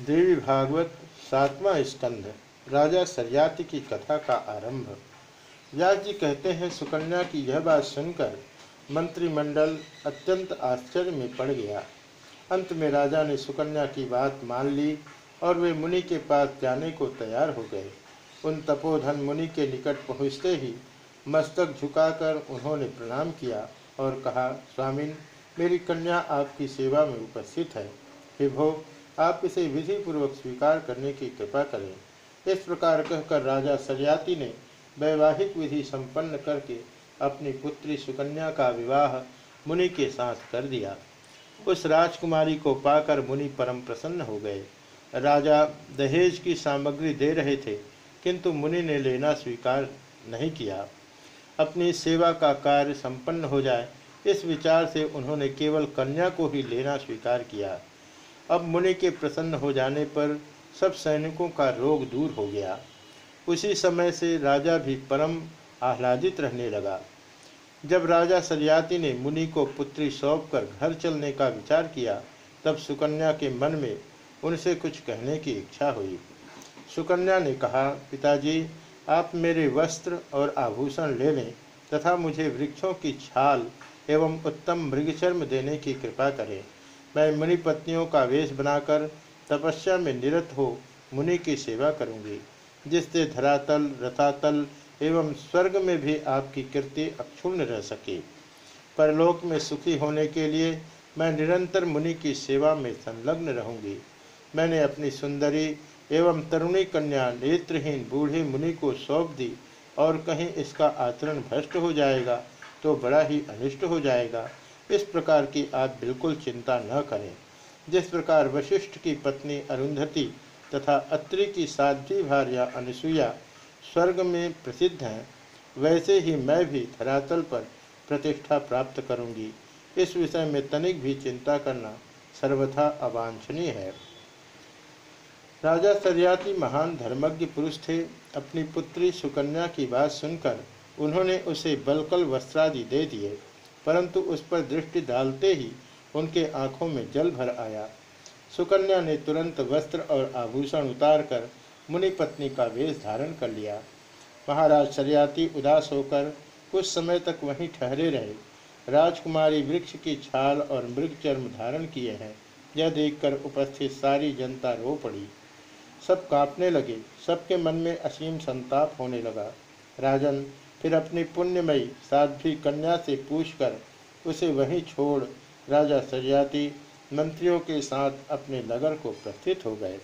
देवी भागवत सातवां स्कंध राजा सरयाति की कथा का आरंभ। व्यास जी कहते हैं, सुकन्या की यह बात सुनकर मंत्रिमंडल अत्यंत आश्चर्य में पड़ गया। अंत में राजा ने सुकन्या की बात मान ली और वे मुनि के पास जाने को तैयार हो गए। उन तपोधन मुनि के निकट पहुँचते ही मस्तक झुकाकर उन्होंने प्रणाम किया और कहा, स्वामिन, मेरी कन्या आपकी सेवा में उपस्थित है। विभो आप इसे विधि पूर्वक स्वीकार करने की कृपा करें। इस प्रकार कहकर राजा सरयाती ने वैवाहिक विधि संपन्न करके अपनी पुत्री सुकन्या का विवाह मुनि के साथ कर दिया। उस राजकुमारी को पाकर मुनि परम प्रसन्न हो गए। राजा दहेज की सामग्री दे रहे थे, किंतु मुनि ने लेना स्वीकार नहीं किया। अपनी सेवा का कार्य संपन्न हो जाए, इस विचार से उन्होंने केवल कन्या को ही लेना स्वीकार किया। अब मुनि के प्रसन्न हो जाने पर सब सैनिकों का रोग दूर हो गया। उसी समय से राजा भी परम आह्लादित रहने लगा। जब राजा सरियाती ने मुनि को पुत्री सौंप कर घर चलने का विचार किया, तब सुकन्या के मन में उनसे कुछ कहने की इच्छा हुई। सुकन्या ने कहा, पिताजी, आप मेरे वस्त्र और आभूषण ले लें तथा मुझे वृक्षों की छाल एवं उत्तम मृगचर्म देने की कृपा करें। मैं मुनि पत्नियों का वेश बनाकर तपस्या में निरत हो मुनि की सेवा करूँगी, जिससे धरातल, रथातल एवं स्वर्ग में भी आपकी कीर्ति अक्षुण्ण रह सके। परलोक में सुखी होने के लिए मैं निरंतर मुनि की सेवा में संलग्न रहूँगी। मैंने अपनी सुंदरी एवं तरुणी कन्या नेत्रहीन बूढ़े मुनि को सौंप दी और कहीं इसका आचरण भ्रष्ट हो जाएगा तो बड़ा ही अनिष्ट हो जाएगा। इस प्रकार की आप बिल्कुल चिंता न करें। जिस प्रकार वशिष्ठ की पत्नी अरुंधति तथा अत्रि की साध्वी भार्या अनुसुईया स्वर्ग में प्रसिद्ध हैं, वैसे ही मैं भी धरातल पर प्रतिष्ठा प्राप्त करूँगी। इस विषय में तनिक भी चिंता करना सर्वथा अवांछनीय है। राजा सरयाती महान धर्मज्ञ पुरुष थे। अपनी पुत्री सुकन्या की बात सुनकर उन्होंने उसे बलकल वस्त्रादि दे दिए। परंतु उस पर दृष्टि डालते ही उनके आँखों में जल भर आया। सुकन्या ने तुरंत वस्त्र और आभूषण उतार कर मुनि पत्नी का वेश धारण कर लिया। महाराज शरियाती उदास होकर कुछ समय तक वहीं ठहरे रहे। राजकुमारी वृक्ष की छाल और मृग चर्म धारण किए हैं। यह देखकर उपस्थित सारी जनता रो पड़ी। सब कांपने लगे। सबके मन में असीम संताप होने लगा। राजन फिर अपनी पुण्यमयी साध्वी कन्या से पूछकर उसे वहीं छोड़ राजा सरियाती मंत्रियों के साथ अपने नगर को प्रस्थित हो गए।